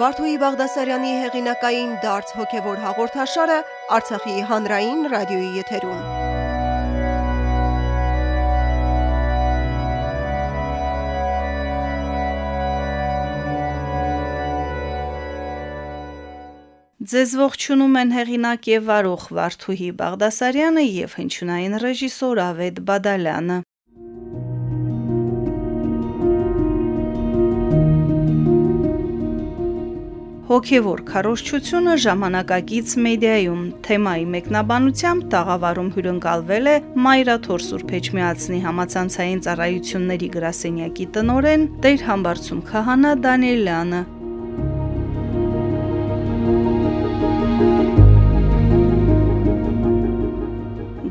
Վարդուհի Բաղդասարյանի հեղինակային դարձ հոգևոր հաղորդաշարը Արցախի հանրային ռադիոյի եթերում։ Ձեզ ողջունում են հեղինակ եւ վարող Վարդուհի Բաղդասարյանը եւ հնչյունային ռեժիսոր Ավետ Բադալյանը։ Հոգևոր քարոշչությունը ժամանակակից մեդիայում թեմայի մեկնաբանությամբ տաղավարում հյուրընկալվել է Մայրաթոր Սուրբ Էջմիածնի համացանցային ծառայությունների գրասենյակի տնորեն Տեր Համբարձում քահանա Դանիելյանը։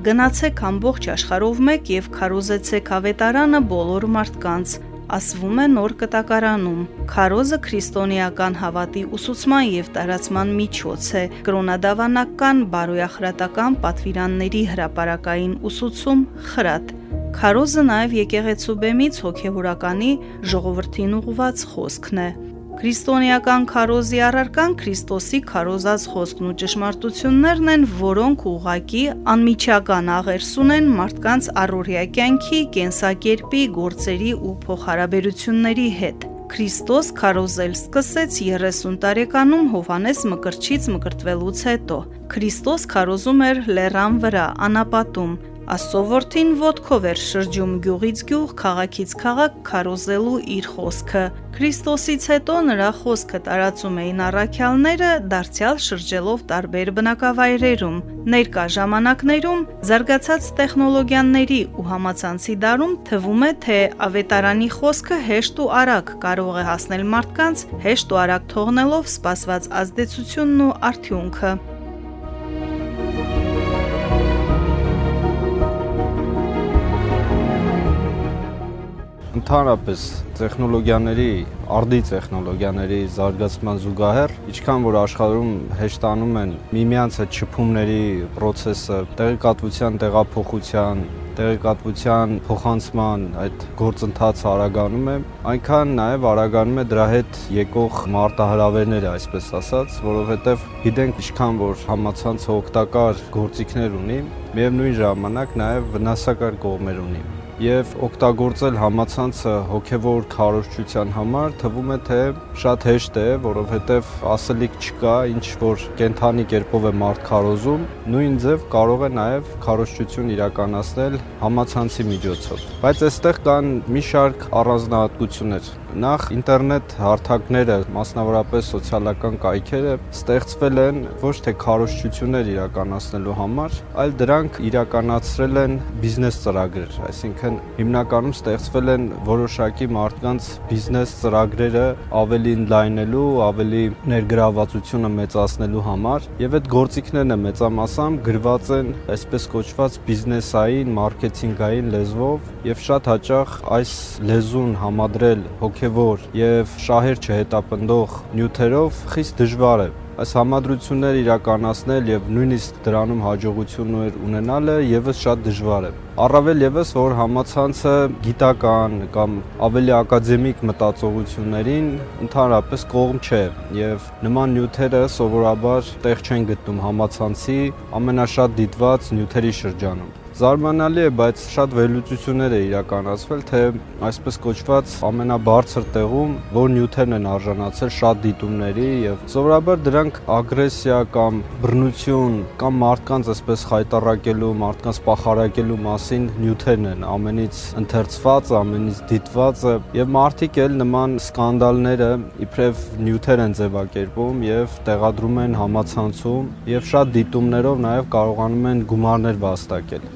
Գնացեք ամբողջ աշխարհով մեկ եւ քարոզեցեք ավետարանը բոլոր մարդկանց ասվում է նոր կտակարանում։ Քարոզը քրիստոնեական հավատի ուսուցման եւ տարածման միջոց է։ Կրոնադավանական, բարոյախրատական պատվիրանների հրաապարակային ուսուցում խրատ։ Քարոզը նաև եկեղեցու բեմից հոգեհորականի ժողովրդին ուղված խոսքն է։ Քրիստոնեական քարոզի առարկան Քրիստոսի քարոզած խոսքն ու ճշմարտություններն են, որոնք ուղակի անմիջական աղերս ունեն մարդկանց առօրյա կյանքի, կենսակերպի, գործերի ու փոխհարաբերությունների հետ։ Քրիստոս քարոզել սկսեց 30 տարեկանում Հովանես Մկրտչից մկրտվելուց հետո։ Քրիստոս քարոզում էր լեռան վրա, անապատում, Աստծո որդին ոդկով էր շրջում գյուղից գյուղ, քաղաքից քաղաք քարոզելու իր խոսքը։ Քրիստոսից հետո նրա խոսքը տարածում էին առաքյալները, դարձյալ շրջելով տարբեր բնակավայրերում։ Ներկա ժամանակներում զարգացած տեխնոլոգիաների ու համացանցի դարում թվում է, թե ավետարանի խոսքը հեշտ ու արագ կարող է հասնել մարդկանց, հեշտ ու արագ թողնելով սպասված ազդեցությունն ու արդյունքը։ Ընդհանրապես տեխնոլոգիաների, արդի տեխնոլոգիաների զարգացման զուգահեռ, ինչքան որ աշխարհում հեշտանում են միմյանց հետ շփումների process-ը, տեղեկատվության տեղափոխության, տեղեկատվության փոխանցման այդ գործընթացը արագանում է, այնքան նաև արագանում է դրա հետ եկող մարտահրավերները, այսպես ասած, որովհետև գիտենք ինչքան որ համացանցը օգտակար գործիքներ ունի, միևնույն ժամանակ նաև վնասակար կողմեր ունի եւ օգտագործել համացանցը հոգեվոր քարոշչության համար թվում է թե շատ հեշտ է, որովհետեւ ասելիք չկա, ինչ որ կենթանի կերպով է մարդ քարոզում, նույն ձև կարող է նաեւ քարոշչություն իրականացնել համացանցի միջոցով։ Բայց այստեղ կան մի շարք առանձնահատկություններ Նախ ինտերնետ հարթակները, մասնավորապես սոցիալական կայքերը ստեղծվել են ոչ թե քարոշչություններ իրականացնելու համար, այլ դրանք իրականացրել են բիզնես ծրագրեր, այսինքն հիմնականում ստեղծվել են որոշակի մարդկանց բիզնես ծրագրերը ավելի ընդլայնելու, ավելի ներգրավվածությունը մեծացնելու համար, եւ այդ գործիքներն մեծամասամբ գրված են այսպես կոչված բիզնեսային, մարքեթինգային լեզվով եւ շատ հաճախ այս լեզուն համադրել հոգ հոգևոր եւ շահեր չհետապնդող նյութերով խիստ դժվար է այս համադրությունները իրականացնել եւ նույնիսկ դրանում հաջողություններ ունենալը եւս շատ դժվար է։ Առավել եւս, որ համացանցը գիտական կամ ավելի ակադեմիկ մտածողություններին ընդհանրապես կողմ չէ եւ նման նյութերը սովորաբար տեղ չեն գտնում համացանցի ամենաշատ դիտված նյութերի շրջանում։ Զարմանալի է, բայց շատ վերլուծություններ է իրականացվել, թե այսպես կոչված ամենաբարձր տեղում որ նյութերն են արժանացել շատ դիտումների եւ սովորաբար դրանք ագրեսիա կամ բռնություն կամ մարդկանց այսպես խայտարակելու, մարդկանց պախարակելու մասին նյութերն են ամենից ընթերցված, ամենից դիտվածը եւ մարդիկ էլ նման սկանդալները իբրև նյութեր են ձևակերպում եւ տեղադրում են համացանցում եւ շատ դիտումներով նաեւ կարողանում են գումարներ վաստակել։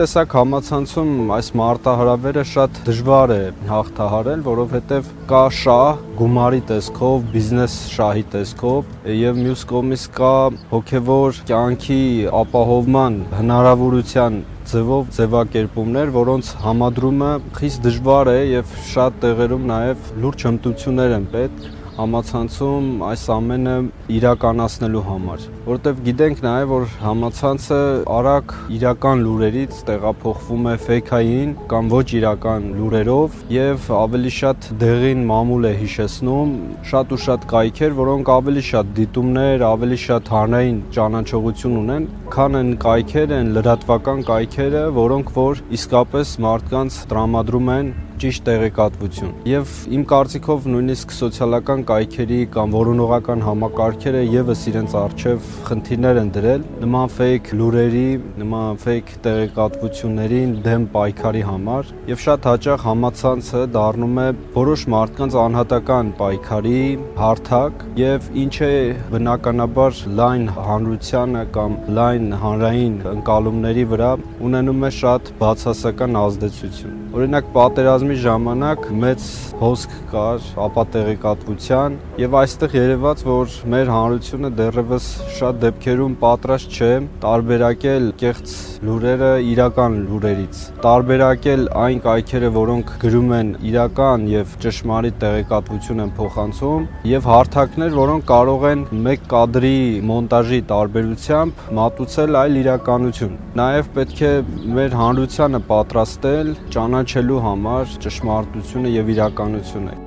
տեսակ համացանցում այս մարտահրավերը շատ դժվար է հաղթահարել, որովհետև կա շահ գումարի տեսքով, բիզնես շահի տեսքով եւ մյուս կողմից կա հոգեվոր կյանքի ապահովման հնարավորության ձևով ձևակերպումներ, որոնց համադրումը խիստ դժվար է եւ շատ տեղերում նաեւ լուրջ հմտություններ են պետք համացանցում այս ամենը իրականացնելու համար, որովհետև գիտենք նաև որ համացանցը արագ իրական լուրերից տեղափոխվում է ֆեյքային կամ ոչ իրական լուրերով եւ ավելի շատ դեղին մամուլ է հիշեցնում շատ ու շատ կայքեր, որոնք ավելի շատ դիտումներ, ավելի շատ հանրային ճանաչողություն ունեն, քան են կայքեր, են լրատվական կայքերը, որոնք որ իսկապես մարդկանց տրամադրում են ճիշտ տեղեկատվություն։ Եվ իմ կարծիքով նույնիսկ սոցիալական կայքերի կամ որոնողական համակարգերը եւս իրենց արժեվ խնդիրներ են դրել նման ֆեյք լուրերի, նման ֆեյք տեղեկատվություններին դեմ պայքարի համար, եւ շատ հաճախ համացանցը դառնում է որոշ մարդկանց անհատական պայքարի հարթակ եւ ինչ է բնականաբար լայն հանրությանը կամ լայն հանրային ընկալումների վրա ունենում է շատ բացասական ազդեցություն։ Օրինակ պատերազմի ժամանակ մեծ հոսք կար ապատեղեկատվության եւ այստեղ երևաց, որ մեր հանրությունը դեռևս շատ դեպքերում պատրաստ չէ տարբերակել կեղծ լուրերը իրական լուրերից, տարբերակել այն կայքերը, որոնք գրում են իրական եւ ճշմարիտ տեղեկատվություն են փոխանցում եւ հարթակներ, որոնք կարող են մեկ կադրի մոնտաժի տարբերությամբ մատուցել այլ իրականություն։ Նաեւ պետք է մեր հանրությանը պատրաստել ճանաչելու համար ճշմարտությունը եւ իրականությունը։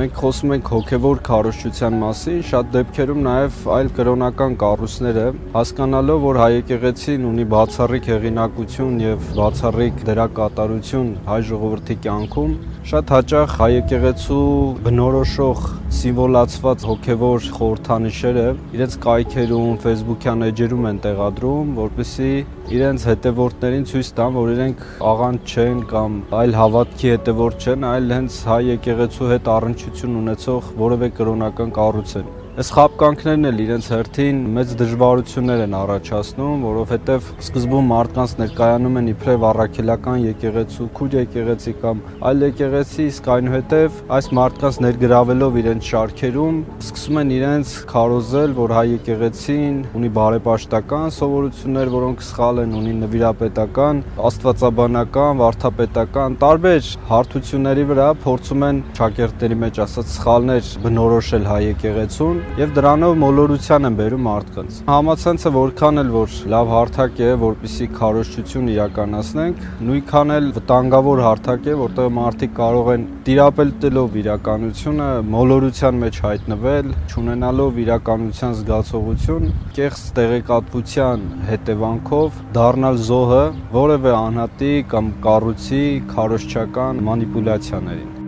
Մենք խոսում ենք հոգևոր քարոշչության մասին, շատ դեպքերում նաև այլ կրոնական կառույցները, հասկանալով, որ հայ եկեղեցին ունի բացառիկ հեղինակություն եւ բացառիկ դերակատարություն հայ ժողովրդի կյանքում, շատ հաճախ հայ եկեղեցու բնորոշող սիմվոլացված հոգևոր խորհրդանիշերը իրենց կայքերում, Facebook-յան էջերում են տեղադրում, որպեսզի իրենց հետևորդներին ցույց տան, որ իրենք աղանդ չեն կամ այլ հավատքի հետևորդ չեն, այլ հենց հայ եկեղեցու հետ առնչություն ունեցող որևէ կրոնական կառույց են։ Այս խապկանքներն էլ իրենց հերթին մեծ դժվարություններ են առաջացնում, որովհետև սկզբում մարդկանց ներկայանում են իբրև առաքելական եկեղեցու, քուր եկեղեցի կամ այլ եկեղեցի, իսկ այնուհետև այս մարդկանց ներգրավելով իրենց շարքերում, սկսում են իրենց քարոզել, որ հայ եկեղեցին ունի բարեպաշտական սովորություններ, որոնք սխալ են, ունի նվիրապետական, աստվածաբանական, վարդապետական տարբեր հարթությունների վրա փորձում են շակերտների մեջ ասած սխալներ բնորոշել հայ եկեղեցուն եւ դրանով մոլորության են բերում մարդկանց։ Համացանցը որքան էլ որ լավ հարթակ է, որպիսի քարոշչություն իրականացնենք, նույնքան էլ վտանգավոր հարթակ է, որտեղ մարդիկ կարող են տիրապետելով իրականությունը մոլորության մեջ հայտնվել, ճանենալով իրականության զգացողություն, կեղծ տեղեկատվության հետևանքով դառնալ զոհը որևէ անհատի կամ կառույցի քարոշչական մանիպուլյացիաներին։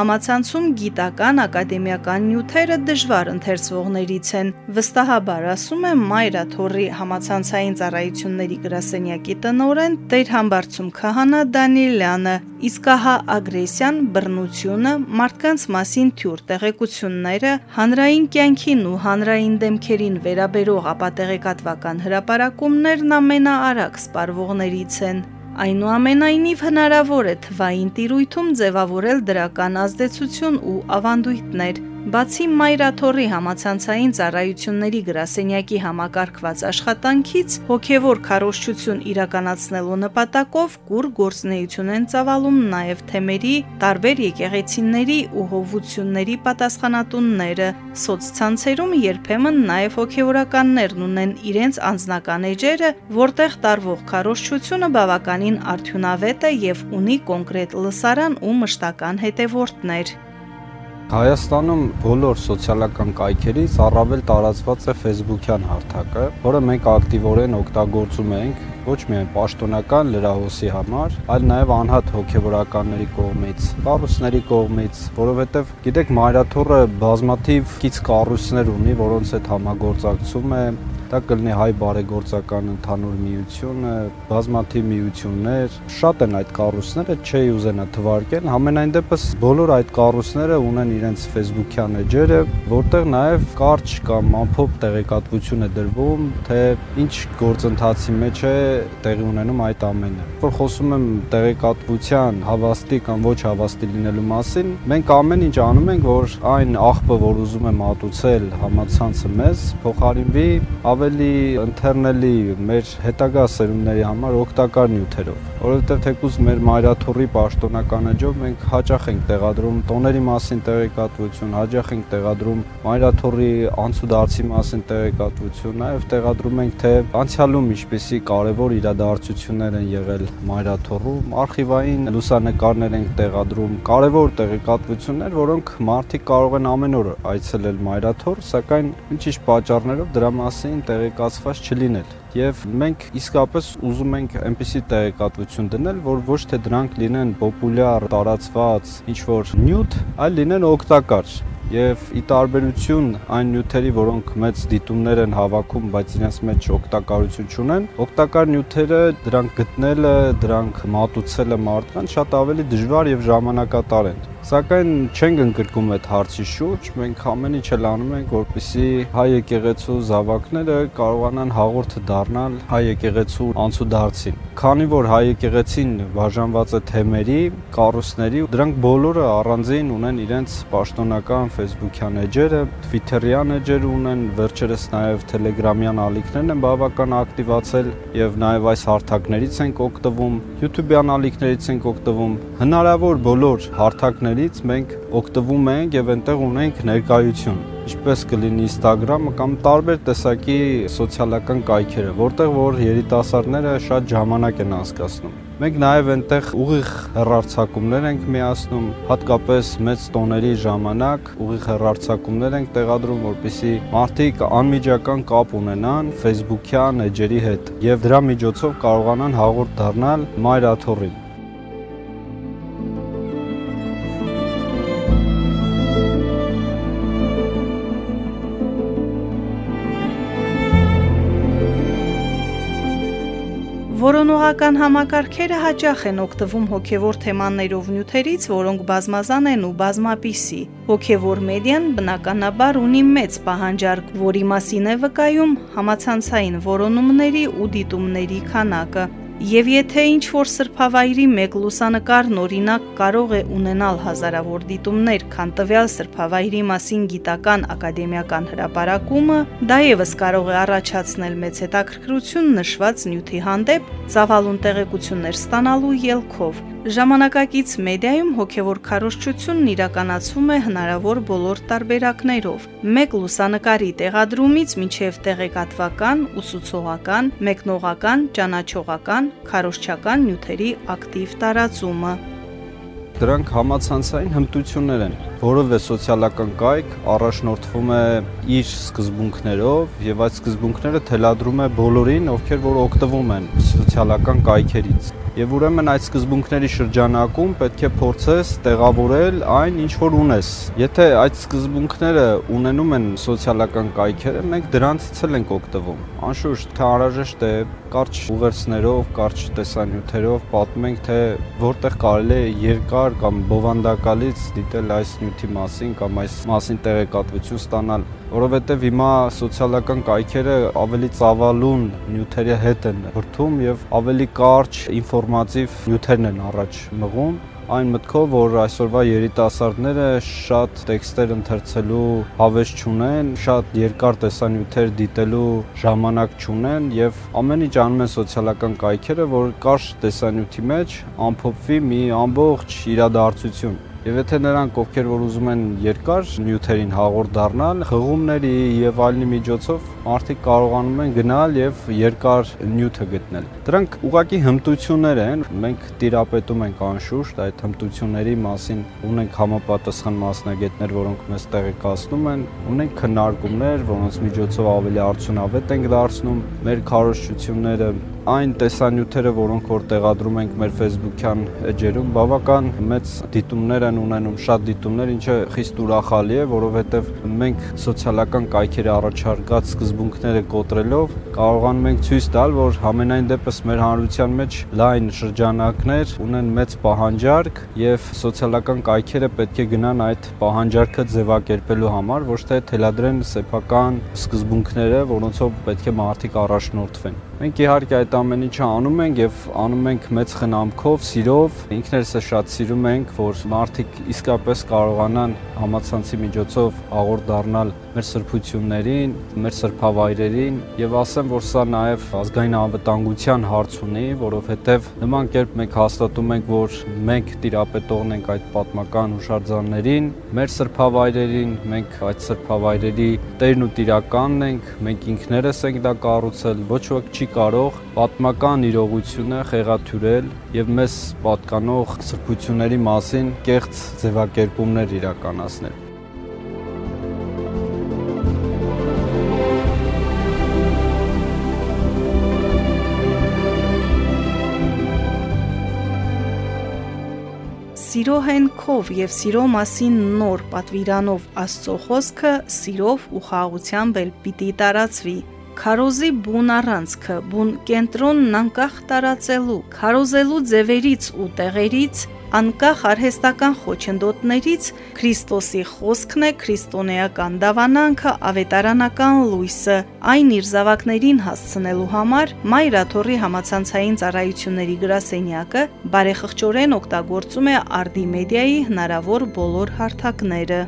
Համացանցում գիտական, ակադեմիական նյութերը դժվար ընթերցվողներից են։ Վստահաբար ասում է Մայրա Թորի համացանցային ծառայությունների գրասենյակի տնօրեն Տեր Համբարձում քահանա Դանիելյանը։ Իսկ ահա ագրեսիան, բռնությունը, մարդկանց մասին թյուր տեղեկությունները, հանրային կյանքին ու հանրային դեմքերին վերաբերող ապատեղեկատվական հրապարակումներն ամենաարագ սպառվողներից են։ Այնուամենայնիվ հնարավոր է թվային տիրույթում ձևավորել դրական ազդեցություն ու ավանդույթներ, Բացի Մայրաթորի համացանցային ծառայությունների գրասենյակի համակարգված աշխատանքից, հոգևոր քարոշչություն իրականացնելու նպատակով կուր գործնեություն են ծավալում նաև թեմերի, տարբեր եկեղեցիների ու հովությունների պատասխանատունները։ Սոցցանցերում երբեմն նաև հոգևորականներն ունեն իրենց անձնական էջերը, որտեղ տարվող քարոշչությունը բավականին արդյունավետ է եւ ունի կոնկրետ լսարան ու մշտական հետևորդներ։ Հայաստանում բոլոր սոցիալական կայքերից առավել տարածված է Facebook-յան հարթակը, որը մենք ակտիվորեն օգտագործում ենք ոչ միայն պաշտոնական լրահոսի համար, այլ նաև անհատ հոգևորականների կողմից, կառույցների կողմից, որովհետև գիտեք Մայրաթորը բազմաթիվ կից կառույցներ ունի, որոնց հետ համագործակցում է Դա կլինի հայ բարեգործական ընդհանուր միությունը, բազմաթիվ միություններ, շատ են այդ կառույցները, չի ուզենա թվարկել, համենայն դեպս բոլոր այդ կառույցները ունեն իրենց Facebook-յան էջերը, որտեղ նաև կարճ կամ ամփոփ տեղեկատվություն է դրվում, թե ինչ գործընթացի մեջ է տեղի ունենում այդ ամենը։ Որ խոսում եմ տեղեկատվության հավաստի կամ ոչ հավաստի լինելու մասին, մենք ամեն ինչ անում ենք, որ այն աղբը, որ ուզում է մատուցել համացանցը մեզ, փոխարինվի ավելի ընթերնելի մեր հետագա սերունդների համար օգտակար նյութերով որովհետև թեկուզ մեր մայրաթորի պաշտոնական էջով մենք հաճախ ենք տեղադրում տոների մասին տեղեկատվություն, հաճախ ենք տեղադրում մայրաթորի անցուդարձի մասին տեղեկատվություն, նաև տեղադրում ենք թե անցյալում ինչպիսի կարևոր իրադարձություններ են եղել մայրաթորում, արխիվային լուսանկարներ ենք տեղադրում, կարևոր տեղեկատվություններ, որոնք մարդիկ կարող են ամեն օր այցելել մայրաթոր, սակայն ինչ-ինչ պատճառներով դրա մասին տեղեկացված չլինել եւ մենք իսկապես ուզում ենք այնպիսի տեղեկատվություն դնել, որ ոչ թե դրանք լինեն պոպուլյար, տարածված ինչ որ նյութ, այլ լինեն օգտակար եւ ի տարբերություն այն նյութերի, որոնք մեծ դիտումներ են հավաքում, բայց իրենց մեջ օգտակարություն չունեն, օգտակար նյութերը դրանք գտնելը, դրանք մատուցելը մարդկանց շատ ավելի դժվար եւ ժամանակատար են։ Սակայն չենք ընկրկում այդ հարցի շուրջ, մենք ամեն ինչ էլ անում ենք, որպեսզի հայ եկեղեցու զավակները կարողանան հաղորդը դառնալ հայ եկեղեցու անցուդարձին։ Քանի որ հայ եկեղեցին բաժանված է թեմերի, կառույցների, դրանք բոլորը առանձին ունեն իրենց պաշտոնական Facebook-յան էջերը, Twitter-յան էջեր ունեն, վերջերս նաև Telegram-յան ալիքներն են բավական ակտիվացել եւ նաև այս հարթակներից ենք օգտվում, YouTube-յան ալիքներից ենք օգտվում։ Հնարավոր բոլոր հարթակներ ալիքներից մենք օգտվում ենք եւ այնտեղ ունենք ներկայություն ինչպես կլինի Instagram-ը կամ տարբեր տեսակի սոցիալական կայքերը, որտեղ որ երիտասարդները շատ ժամանակ են անցկացնում։ Մենք նաև այնտեղ ուղիղ հեռարձակումներ ենք միացնում, հատկապես մեծ տոների ժամանակ ուղիղ հեռարձակումներ ենք տեղադրում, որպեսզի մարդիկ անմիջական կապ ունենան Facebook-յան էջերի հետ եւ դրա միջոցով կարողանան հաղորդ դառնալ մայրաթորին։ Որոնողական համակարգերը հաճախ են օգտվում հոգևոր թեմաներով նյութերից, որոնք բազմազան են ու բազմապիսի։ Հոգևոր մեդիան բնականաբար ունի մեծ պահանջարկ, որի մասին է վկայում համացանցային որոնումների ու դիտումների քանակը։ Եվ եթե ինչ որ սրբավայրի մեկ լուսանկարն օրինակ կարող է ունենալ հազարավոր դիտումներ, քան տվյալ սրբավայրի մասին գիտական ակադեմիական հրապարակումը, դա եւս կարող է առաջացնել մեծ հետաքրքրություն նշված նյութի հանդեպ, ծավալուն տեղեկություններ ստանալու ելքով։ Ժամանակակից մեդիայում հոգևոր քարոշչությունն իրականացվում է հնարավոր բոլոր տարբերակներով։ Մեկ լուսանկարի տեղադրումից մինչև տեղեկատվական, ուսուցողական, մեկնողական, ճանաչողական, քարոշչական նյութերի ակտիվ տարածումը։ Դրանք համացանցային հմտություններ են։ Որովե սոցիալական կայք առաջնորդվում է իր սկզբունքներով եւ այդ սկզբունքները թելադրում է բոլորին, ովքեր որ օգտվում են սոցիալական կայքերից եւ ուրեմն այդ սկզբունքների շրջանակում պետք է փորձես տեղավորել այն, ինչ որ ունես։ Եթե այդ սկզբունքները ունենում են սոցիալական կայքերը, մենք դրանցից էլ ենք օգտվում։ Անշուշտ, թե անհրաժեշտ է կարճ ուղերձներով, կարճ տեսանյութերով պատմենք, թե որտեղ կարելի է երկար կամ բովանդակալից դիտել այս նյութի մասին կամ այս մասին տեղեկատվություն ստանալ որովհետև հիմա սոցիալական կայքերը ավելի ծավալուն նյութերի հետ են հրթում եւ ավելի կարճ ինֆորմատիվ նյութերն են առաջ մղում այն մտքով, որ այսօրվա երիտասարդները շատ տեքստեր ընթերցելու հավես չունեն, շատ երկար տեսանյութեր դիտելու ժամանակ չունեն եւ ամեն ինչ անում են սոցիալական կայքերը, որ կարճ տեսանյութի մեջ ամփոփվի մի ամբողջ իրադարձություն Եվ եթե նրանք, ովքեր որ ուզում են երկար նյութերին հաղորդ դառնալ, հղումների եւ այլնի միջոցով մարդիկ կարողանում են գնալ եւ երկար նյութը գտնել։ Դրանք ուղակի հմտություններ են։ Մենք տիրապետում ենք անշուշտ այդ հմտությունների մասին, ունենք համապատասխան մասնագետներ, որոնք մեզ տեղեկացնում են, ունենք քննարկումներ, որոնց միջոցով ավելի արդյունավետ ենք դարձնում մեր քարոշչությունները այն տեսանյութերը, որոնք որ տեղադրում ենք մեր Facebook-յան էջերում, բավական մեծ դիտումներ են ունենում, շատ դիտումներ, ինչը խիստ ուրախալի է, որովհետև մենք սոցիալական կայքերի առաջարկած սկզբունքները կոտրելով կարողանում ենք ցույց տալ, որ համենայն դեպս մեր հանրության մեջ լայն շրջանակներ ունեն մեծ պահանջարկ եւ սոցիալական կայքերը պետք է գնան այդ պահանջարկը ձևակերպելու համար, ոչ թե թելադրեն սեփական սկզբունքները, որոնցով պետք է մարդիկ առաջնորդվեն։ Մենք իհարկե այդ ամեն ինչը անում ենք եւ անում ենք մեծ խնամքով, սիրով։ Ինքներս է շատ սիրում ենք, որ մարդիկ իսկապես կարողանան համացանցի միջոցով աղորդ դառնալ մեր սրբություններին, մեր սրբավայրերին եւ ասեմ, որ սա նաեւ ազգային անվտանգության հարց ունի, որովհետեւ նման կերպ մենք հաստատում ենք, որ մենք տիրապետողն ենք այդ պատմական հուշարձաններին, մեր սրբավայրերին, մենք այդ սրբավայրերի տերն ու տիրականն ենք, մենք ինքներս ենք դա կառուցել, ոչ ոք չի կարող պատմական իրողությունը խեղաթյուրել եւ մեզ պատկանող սրբությունների մասին կեղծ ձևակերպումներ իրականացնել։ Սիրո հենքով եւ սիրո մասին նոր պատվիրանով Աստծո խոսքը սիրով ու խաղաղությամբ էլ պիտի տարածվի քարոզի բուն առանցքը, բուն կենտրոնն անկախ տարածելու, քարոզելու ձևերից ու տեղերից, անկախ արհեստական խոչընդոտներից Քրիստոսի խոսքն է քրիստոնեական դավանանքը, ավետարանական լույսը, այն իր զավակներին հասցնելու համար Մայրաթորի համացանցային ծառայությունների գրասենյակը բարեխղճորեն օգտագործում է արդի մեդիայի հնարավոր բոլոր հարթակները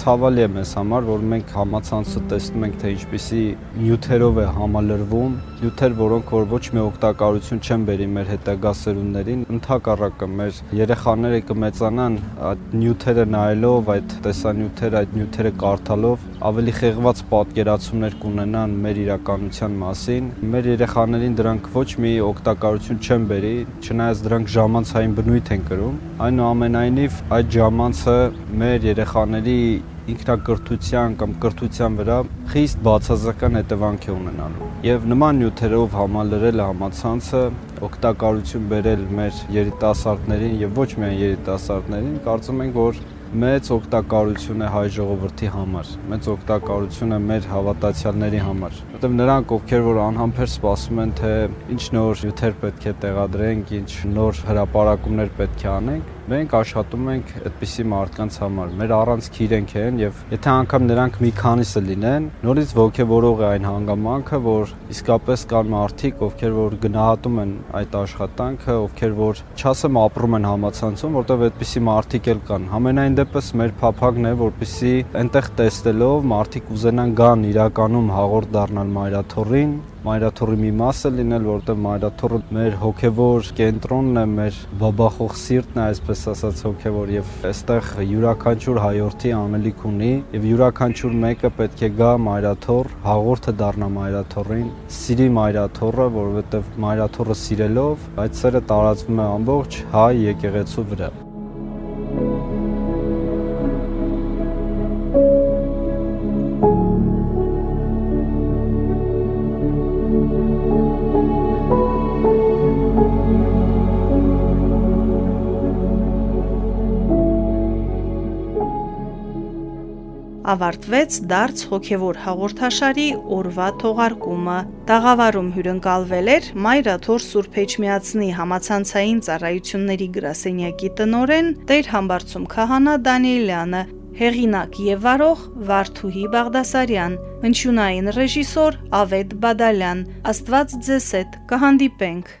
ցավալի է մեզ համար, որ մենք համացանցը տեսնում ենք, թե ինչպիսի նյութերով է համալրվում, նյութեր, որոնք որ ոչ մի օգտակարություն չեն բերի մեր հետագա սերունդներին, ընդհակառակը մեր երեխաները կմեծանան այդ նյութերը նայելով, այդ տեսանյութերը, այդ նյութերը կարդալով, ավելի խեղված պատկերացումներ կունենան մեր իրականության մասին։ Մեր երեխաներին դրանք ոչ մի օգտակարություն չեն բերի, չնայած դրանք ժամանցային բնույթ են կրում։ Այնուամենայնիվ այդ ժամանցը մեր երեխաների ինքնակրթության կամ կրթության վրա խիստ բացասական հետևանք է ունենալու։ Եվ նման նյութերով համալրել համացանցը օգտակարություն բերել մեր երիտասարդներին եւ ոչ միայն երիտասարդներին, կարծում ենք, որ մեծ օգտակարություն է հայ ժողովրդի համար, մեծ օգտակարություն է մեր հավատացյալների համար, որտեղ նրանք ովքեր որ անհամբեր սպասում են թե ինչ նոր յութեր պետք է տեղադրենք, ինչ նոր հրապարակումներ պետք է անենք, Մենք աշխատում ենք այդպիսի մարդկանց համար։ Մեր առանցքի իրենք են եւ եթե անգամ նրանք մի քանիսը լինեն, նորից ողջևորող է այն հանգամանքը, որ իսկապես կան մարդիկ, ովքեր որ գնահատում են այդ աշխատանքը, ովքեր որ չասեմ ապրում են համացանցում, որտեղ այդպիսի մարդիկ էլ կան։ Համենայն դեպս մեր փափագն է, որպիսի այնտեղ տեսնելով մարդիկ ուզենան գան իրականում հաղորդ դառնալ մայրաթորին, մայրաթորի մի մասը լինել, որովհետև մայրաթորը մեր հոգևոր կենտրոնն է, մեր բաբախող սիրտն է, այսպես ասած հոգևոր եւ այստեղ յուրաքանչյուր հայորդի անելիք ունի եւ յուրաքանչյուր մեկը պետք է գա մայրաթոր, հաղորդը դառնա մայրաթորին, սիրի մայրաթորը, որովհետև մայրաթորը սիրելով այդ սերը տարածվում է ամբողջ հայ եկեղեցու վրա։ ավարտվեց դարձ հոգևոր հաղորդաշարի օրվա թողարկումը։ Տաղավարում հյուրընկալվել էր Մայրաթոր Սուրբ Էջմիածնի համացանցային ծառայությունների գրասենյակի տնորեն Տեր Համբարձում քահանա Դանիելյանը, հեղինակ եւ վարող Վարդուհի Բաղդասարյան, հնչյունային ռեժիսոր Ավետ Բադալյան։ Աստված ձեզ հետ կհանդիպենք